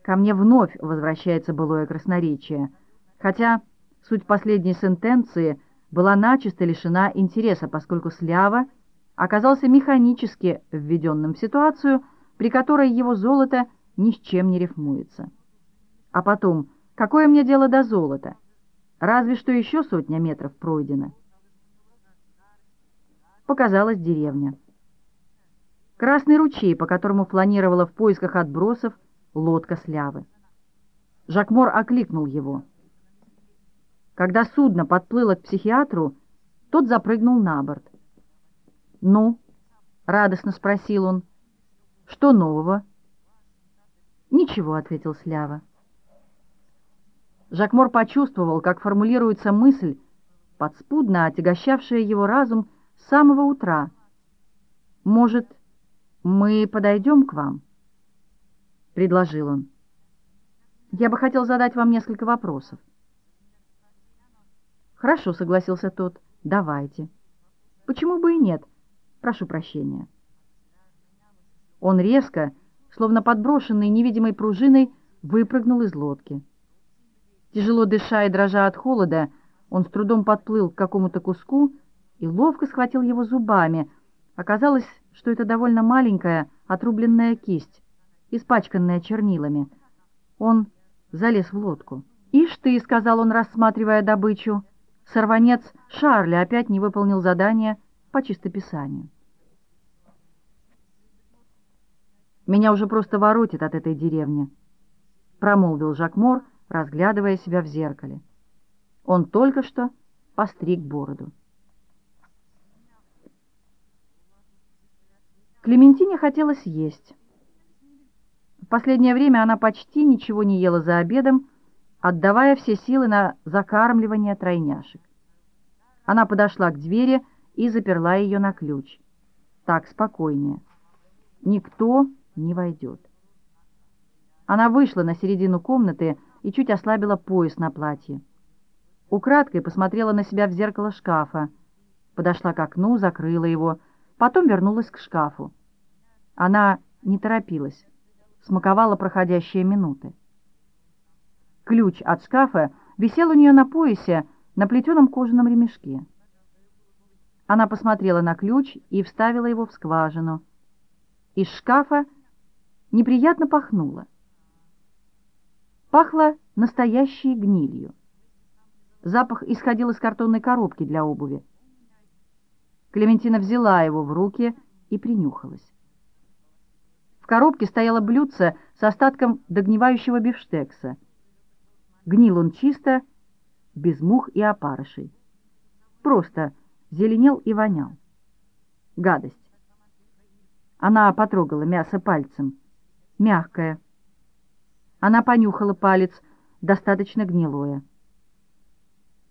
Ко мне вновь возвращается былое красноречие, хотя суть последней сентенции была начисто лишена интереса, поскольку Слява оказался механически введенным в ситуацию, при которой его золото ни с чем не рифмуется. А потом, какое мне дело до золота? Разве что еще сотня метров пройдена. Показалась деревня. Красный ручей, по которому фланировала в поисках отбросов, лодка слявы. Жакмор окликнул его. Когда судно подплыло к психиатру, тот запрыгнул на борт. «Ну?» — радостно спросил он. «Что нового?» «Ничего», — ответил Слява. Жакмор почувствовал, как формулируется мысль, подспудно отягощавшая его разум с самого утра. «Может, мы подойдем к вам?» предложил он. «Я бы хотел задать вам несколько вопросов». «Хорошо», — согласился тот. «Давайте». «Почему бы и нет? Прошу прощения». Он резко, словно подброшенный невидимой пружиной, выпрыгнул из лодки. Тяжело дыша и дрожа от холода, он с трудом подплыл к какому-то куску и ловко схватил его зубами. Оказалось, что это довольно маленькая отрубленная кисть испачканная чернилами. Он залез в лодку. «Ишь ты», — сказал он, рассматривая добычу, — сорванец Шарля опять не выполнил задание по чистописанию. «Меня уже просто воротит от этой деревни», — промолвил Жакмор, разглядывая себя в зеркале. Он только что постриг бороду. Клементине хотелось есть. В последнее время она почти ничего не ела за обедом, отдавая все силы на закармливание тройняшек. Она подошла к двери и заперла ее на ключ. Так спокойнее. Никто не войдет. Она вышла на середину комнаты и чуть ослабила пояс на платье. Украдкой посмотрела на себя в зеркало шкафа, подошла к окну, закрыла его, потом вернулась к шкафу. Она не торопилась смаковала проходящие минуты. Ключ от шкафа висел у нее на поясе на плетеном кожаном ремешке. Она посмотрела на ключ и вставила его в скважину. Из шкафа неприятно пахнуло. Пахло настоящей гнилью. Запах исходил из картонной коробки для обуви. Клементина взяла его в руки и принюхалась. В коробке стояло блюдце с остатком догнивающего бифштекса. Гнил он чисто, без мух и опарышей. Просто зеленел и вонял. Гадость. Она потрогала мясо пальцем. Мягкое. Она понюхала палец, достаточно гнилое.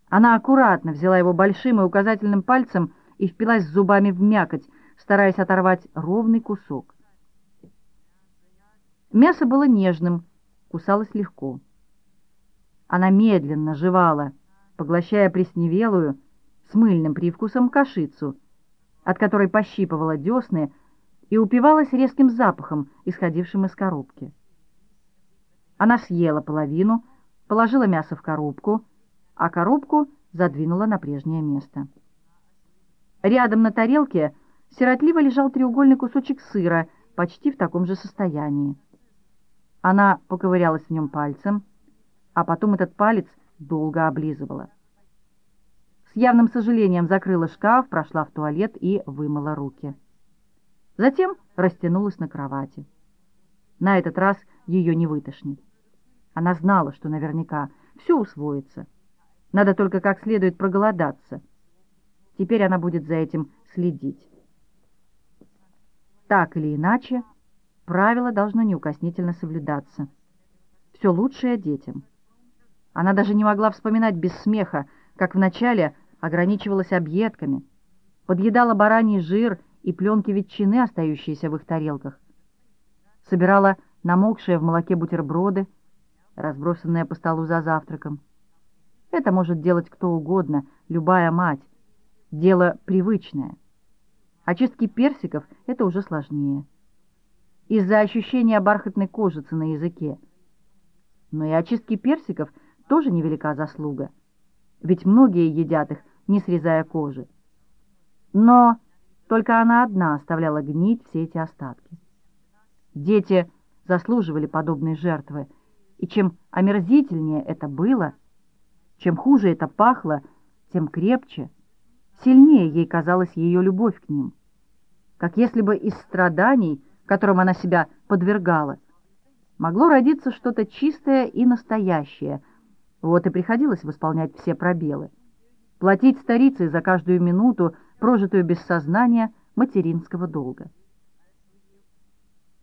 Она аккуратно взяла его большим и указательным пальцем и впилась зубами в мякоть, стараясь оторвать ровный кусок. Мясо было нежным, кусалось легко. Она медленно жевала, поглощая пресневелую, с мыльным привкусом кашицу, от которой пощипывала десны и упивалась резким запахом, исходившим из коробки. Она съела половину, положила мясо в коробку, а коробку задвинула на прежнее место. Рядом на тарелке сиротливо лежал треугольный кусочек сыра, почти в таком же состоянии. Она поковырялась в нем пальцем, а потом этот палец долго облизывала. С явным сожалением закрыла шкаф, прошла в туалет и вымыла руки. Затем растянулась на кровати. На этот раз ее не вытошнит. Она знала, что наверняка все усвоится. Надо только как следует проголодаться. Теперь она будет за этим следить. Так или иначе, правило должно неукоснительно соблюдаться. Все лучшее детям. Она даже не могла вспоминать без смеха, как вначале ограничивалась объедками, подъедала бараний жир и пленки ветчины, остающиеся в их тарелках, собирала намокшие в молоке бутерброды, разбросанные по столу за завтраком. Это может делать кто угодно, любая мать. Дело привычное. Очистки персиков — это уже сложнее. Из-за ощущения бархатной кожицы на языке. Но и очистки персиков тоже невелика заслуга. Ведь многие едят их, не срезая кожи. Но только она одна оставляла гнить все эти остатки. Дети заслуживали подобной жертвы, и чем омерзительнее это было, чем хуже это пахло, тем крепче, сильнее ей казалась ее любовь к ним. Как если бы из страданий, которым она себя подвергала, могло родиться что-то чистое и настоящее. Вот и приходилось восполнять все пробелы. Платить старицей за каждую минуту, прожитую без сознания материнского долга.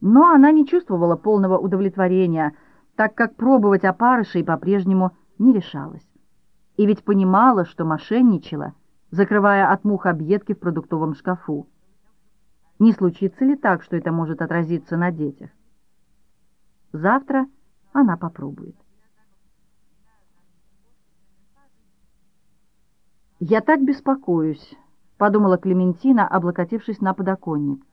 Но она не чувствовала полного удовлетворения, так как пробовать опарышей по-прежнему не решалась. И ведь понимала, что мошенничала, закрывая от мух объедки в продуктовом шкафу. Не случится ли так, что это может отразиться на детях? Завтра она попробует. «Я так беспокоюсь», — подумала Клементина, облокотившись на подоконник.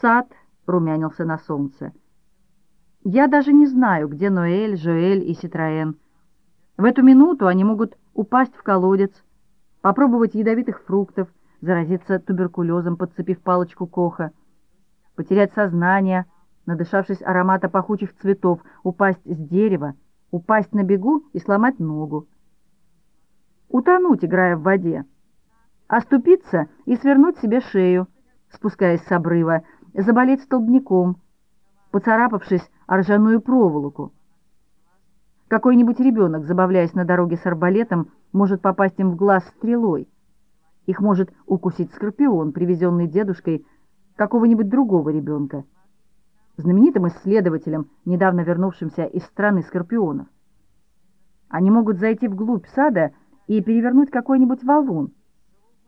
Сад румянился на солнце. «Я даже не знаю, где Ноэль, Жоэль и Ситроен. В эту минуту они могут упасть в колодец, попробовать ядовитых фруктов, заразиться туберкулезом, подцепив палочку Коха, потерять сознание, надышавшись аромата пахучих цветов, упасть с дерева, упасть на бегу и сломать ногу. Утонуть, играя в воде, оступиться и свернуть себе шею, спускаясь с обрыва, заболеть столбняком, поцарапавшись о ржаную проволоку. Какой-нибудь ребенок, забавляясь на дороге с арбалетом, может попасть им в глаз стрелой. Их может укусить скорпион, привезенный дедушкой какого-нибудь другого ребенка, знаменитым исследователем, недавно вернувшимся из страны скорпионов. Они могут зайти вглубь сада и перевернуть какой-нибудь валун.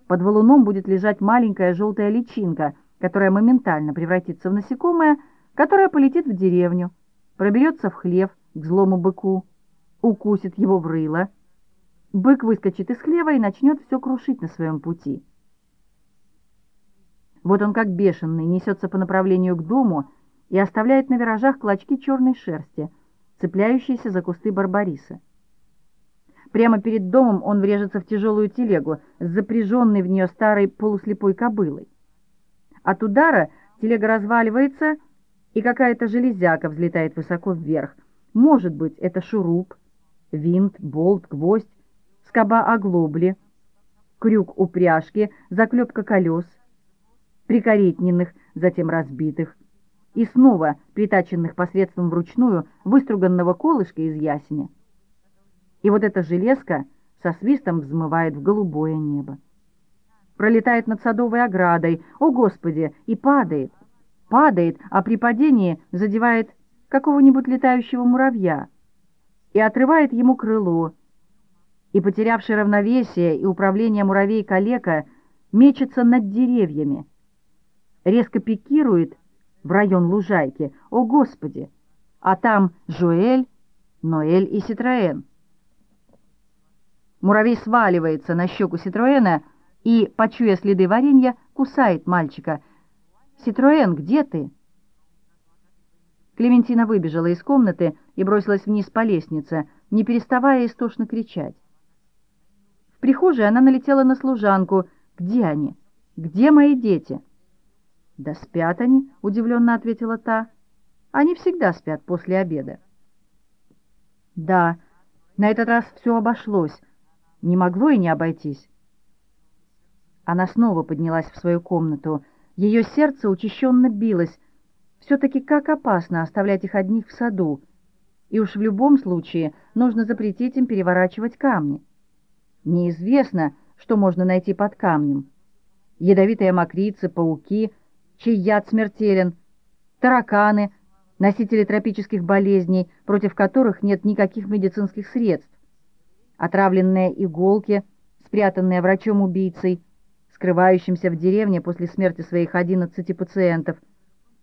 Под валуном будет лежать маленькая желтая личинка, которая моментально превратится в насекомое, которое полетит в деревню, проберется в хлев к злому быку, укусит его в рыло, Бык выскочит из хлева и начнет все крушить на своем пути. Вот он как бешеный несется по направлению к дому и оставляет на виражах клочки черной шерсти, цепляющиеся за кусты барбариса. Прямо перед домом он врежется в тяжелую телегу с запряженной в нее старой полуслепой кобылой. От удара телега разваливается, и какая-то железяка взлетает высоко вверх. Может быть, это шуруп, винт, болт, гвоздь, скоба оглобли, крюк упряжки, заклепка колес, прикоретненных, затем разбитых, и снова притаченных посредством вручную выструганного колышка из ясеня. И вот эта железка со свистом взмывает в голубое небо. Пролетает над садовой оградой, о Господи, и падает, падает, а при падении задевает какого-нибудь летающего муравья и отрывает ему крыло, и, потерявший равновесие и управление муравей-калека, мечется над деревьями, резко пикирует в район лужайки. О, Господи! А там Жуэль, Ноэль и Ситроэн. Муравей сваливается на щеку Ситроэна и, почуя следы варенья, кусает мальчика. «Ситроэн, где ты?» Клементина выбежала из комнаты и бросилась вниз по лестнице, не переставая истошно кричать прихожей она налетела на служанку. «Где они? Где мои дети?» «Да спят они», — удивленно ответила та. Они всегда спят после обеда. Да, на этот раз все обошлось. Не могло и не обойтись. Она снова поднялась в свою комнату. Ее сердце учащенно билось. Все-таки как опасно оставлять их одних в саду. И уж в любом случае нужно запретить им переворачивать камни. Неизвестно, что можно найти под камнем. Ядовитые мокрицы, пауки, чей яд смертелен, тараканы, носители тропических болезней, против которых нет никаких медицинских средств, отравленные иголки, спрятанные врачом-убийцей, скрывающимся в деревне после смерти своих 11 пациентов,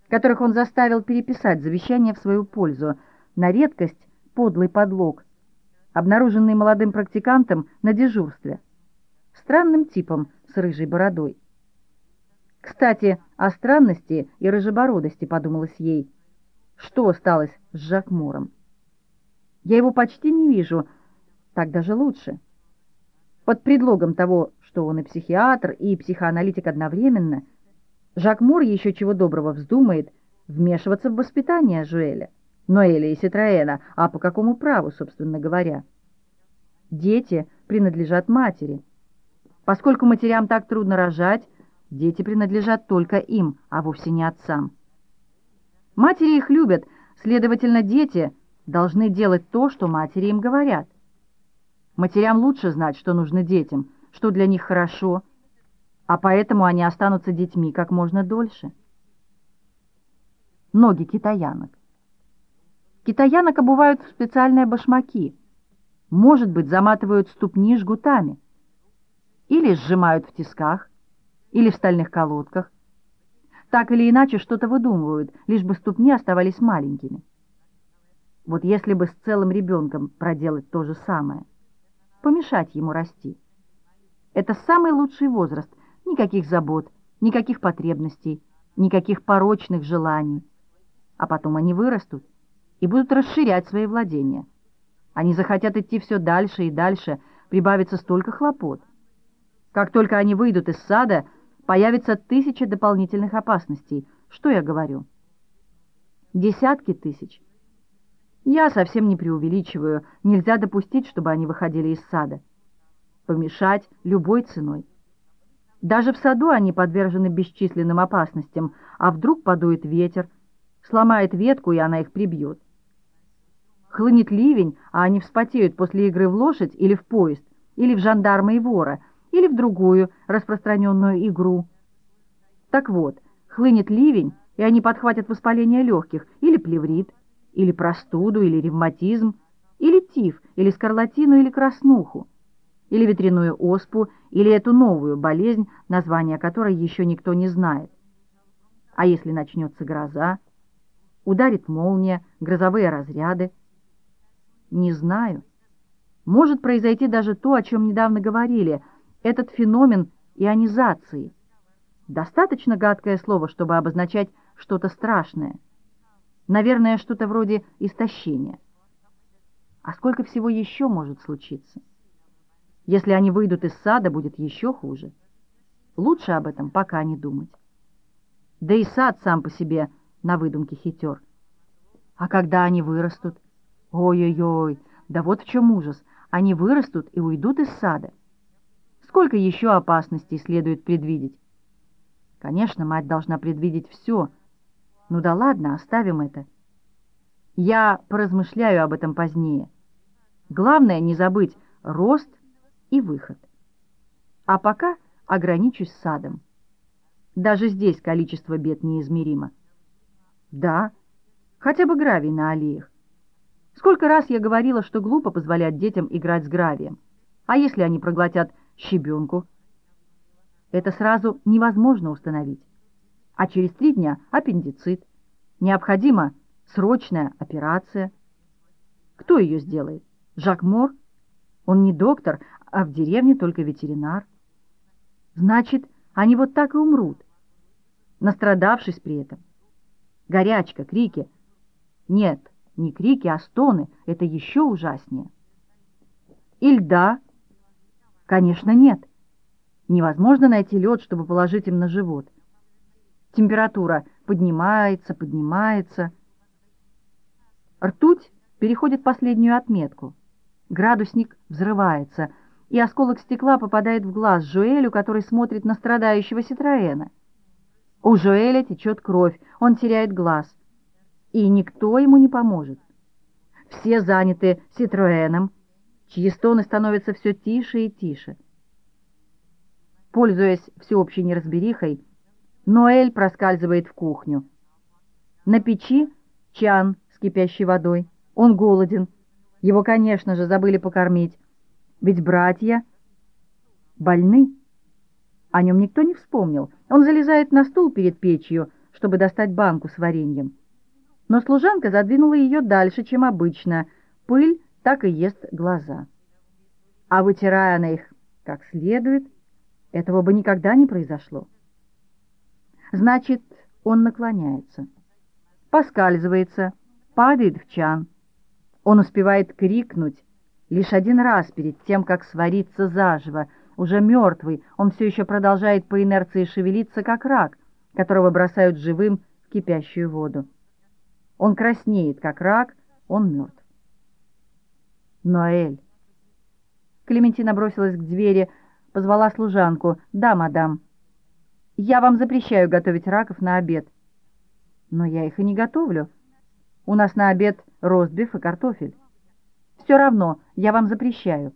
которых он заставил переписать завещание в свою пользу, на редкость подлый подлог, обнаруженный молодым практикантом на дежурстве, странным типом с рыжей бородой. Кстати, о странности и рыжебородости подумалось ей. Что осталось с Жакмуром? Я его почти не вижу, так даже лучше. Под предлогом того, что он и психиатр, и психоаналитик одновременно, Жак Мур еще чего доброго вздумает вмешиваться в воспитание Жуэля, Ноэля и Ситроэна, а по какому праву, собственно говоря? Дети принадлежат матери. Поскольку матерям так трудно рожать, дети принадлежат только им, а вовсе не отцам. Матери их любят, следовательно, дети должны делать то, что матери им говорят. Матерям лучше знать, что нужно детям, что для них хорошо, а поэтому они останутся детьми как можно дольше. Ноги китаянок. Китаянок обувают в специальные башмаки. Может быть, заматывают ступни жгутами. Или сжимают в тисках, или в стальных колодках. Так или иначе что-то выдумывают, лишь бы ступни оставались маленькими. Вот если бы с целым ребенком проделать то же самое – помешать ему расти. Это самый лучший возраст, никаких забот, никаких потребностей, никаких порочных желаний. А потом они вырастут и будут расширять свои владения. Они захотят идти все дальше и дальше, прибавится столько хлопот. Как только они выйдут из сада, появится тысяча дополнительных опасностей. Что я говорю? Десятки тысяч. Я совсем не преувеличиваю. Нельзя допустить, чтобы они выходили из сада. Помешать любой ценой. Даже в саду они подвержены бесчисленным опасностям, а вдруг подует ветер, сломает ветку, и она их прибьет. Хлынет ливень, а они вспотеют после игры в лошадь или в поезд, или в жандарма и вора, или в другую распространенную игру. Так вот, хлынет ливень, и они подхватят воспаление легких или плеврит, или простуду, или ревматизм, или тиф, или скарлатину, или краснуху, или ветряную оспу, или эту новую болезнь, название которой еще никто не знает. А если начнется гроза, ударит молния, грозовые разряды? Не знаю. Может произойти даже то, о чем недавно говорили, этот феномен ионизации. Достаточно гадкое слово, чтобы обозначать что-то страшное – Наверное, что-то вроде истощения. А сколько всего еще может случиться? Если они выйдут из сада, будет еще хуже. Лучше об этом пока не думать. Да и сад сам по себе на выдумке хитер. А когда они вырастут? Ой-ой-ой, да вот в чем ужас. Они вырастут и уйдут из сада. Сколько еще опасностей следует предвидеть? Конечно, мать должна предвидеть все — ну да ладно, оставим это. Я поразмышляю об этом позднее. Главное не забыть рост и выход. А пока ограничусь садом. Даже здесь количество бед неизмеримо. Да, хотя бы гравий на аллеях. Сколько раз я говорила, что глупо позволять детям играть с гравием. А если они проглотят щебенку? Это сразу невозможно установить а через три дня аппендицит. Необходима срочная операция. Кто ее сделает? Жак Мор? Он не доктор, а в деревне только ветеринар. Значит, они вот так и умрут, настрадавшись при этом. Горячка, крики. Нет, не крики, а стоны. Это еще ужаснее. И льда? Конечно, нет. Невозможно найти лед, чтобы положить им на живот. Температура поднимается, поднимается. Ртуть переходит последнюю отметку. Градусник взрывается, и осколок стекла попадает в глаз Жуэлю, который смотрит на страдающего Ситроэна. У Жуэля течет кровь, он теряет глаз, и никто ему не поможет. Все заняты Ситроэном, чьи стоны становятся все тише и тише. Пользуясь всеобщей неразберихой, Ноэль проскальзывает в кухню. На печи чан с кипящей водой. Он голоден. Его, конечно же, забыли покормить. Ведь братья больны. О нем никто не вспомнил. Он залезает на стул перед печью, чтобы достать банку с вареньем. Но служанка задвинула ее дальше, чем обычно. Пыль так и ест глаза. А вытирая она их как следует, этого бы никогда не произошло. Значит, он наклоняется, поскальзывается, падает в чан. Он успевает крикнуть лишь один раз перед тем, как свариться заживо. Уже мертвый, он все еще продолжает по инерции шевелиться, как рак, которого бросают живым в кипящую воду. Он краснеет, как рак, он мертв. Ноэль. Клементина бросилась к двери, позвала служанку. «Да, мадам». «Я вам запрещаю готовить раков на обед». «Но я их и не готовлю. У нас на обед ростбиф и картофель». «Все равно, я вам запрещаю».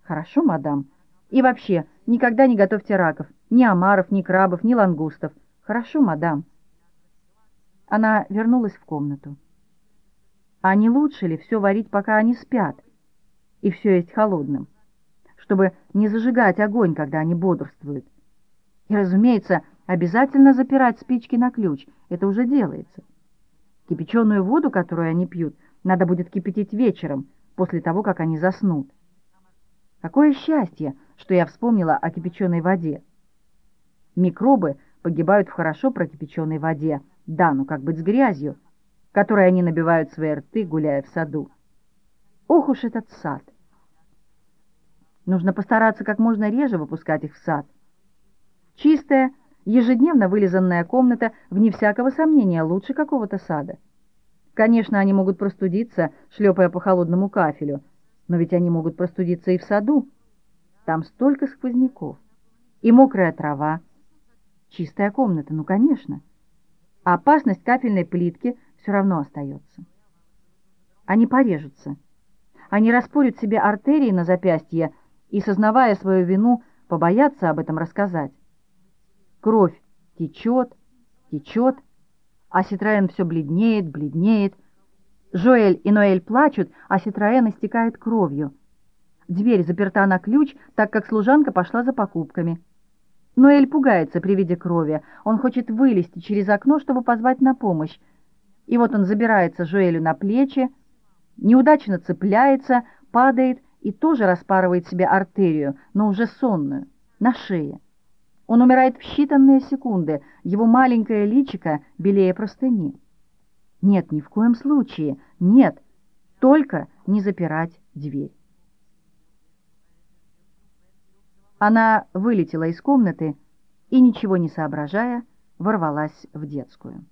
«Хорошо, мадам. И вообще, никогда не готовьте раков. Ни омаров, ни крабов, ни лангустов. Хорошо, мадам». Она вернулась в комнату. А не лучше ли все варить, пока они спят, и все есть холодным, чтобы не зажигать огонь, когда они бодрствуют? И, разумеется, обязательно запирать спички на ключ, это уже делается. Кипяченую воду, которую они пьют, надо будет кипятить вечером, после того, как они заснут. Какое счастье, что я вспомнила о кипяченой воде. Микробы погибают в хорошо прокипяченной воде, да, ну как быть с грязью, которой они набивают свои рты, гуляя в саду. Ох уж этот сад! Нужно постараться как можно реже выпускать их в сад. Чистая, ежедневно вылизанная комната, вне всякого сомнения, лучше какого-то сада. Конечно, они могут простудиться, шлепая по холодному кафелю, но ведь они могут простудиться и в саду. Там столько сквозняков. И мокрая трава. Чистая комната, ну, конечно а опасность кафельной плитки все равно остается. Они порежутся. Они распорят себе артерии на запястье и, сознавая свою вину, побоятся об этом рассказать. Кровь течет, течет, а Ситроен все бледнеет, бледнеет. Жоэль и Ноэль плачут, а Ситроен истекает кровью. Дверь заперта на ключ, так как служанка пошла за покупками. Ноэль пугается при виде крови. Он хочет вылезти через окно, чтобы позвать на помощь. И вот он забирается Жоэлю на плечи, неудачно цепляется, падает и тоже распарывает себе артерию, но уже сонную, на шее. Он умирает в считанные секунды, его маленькое личико белее простыни. Нет, ни в коем случае, нет, только не запирать дверь. Она вылетела из комнаты и, ничего не соображая, ворвалась в детскую.